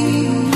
You.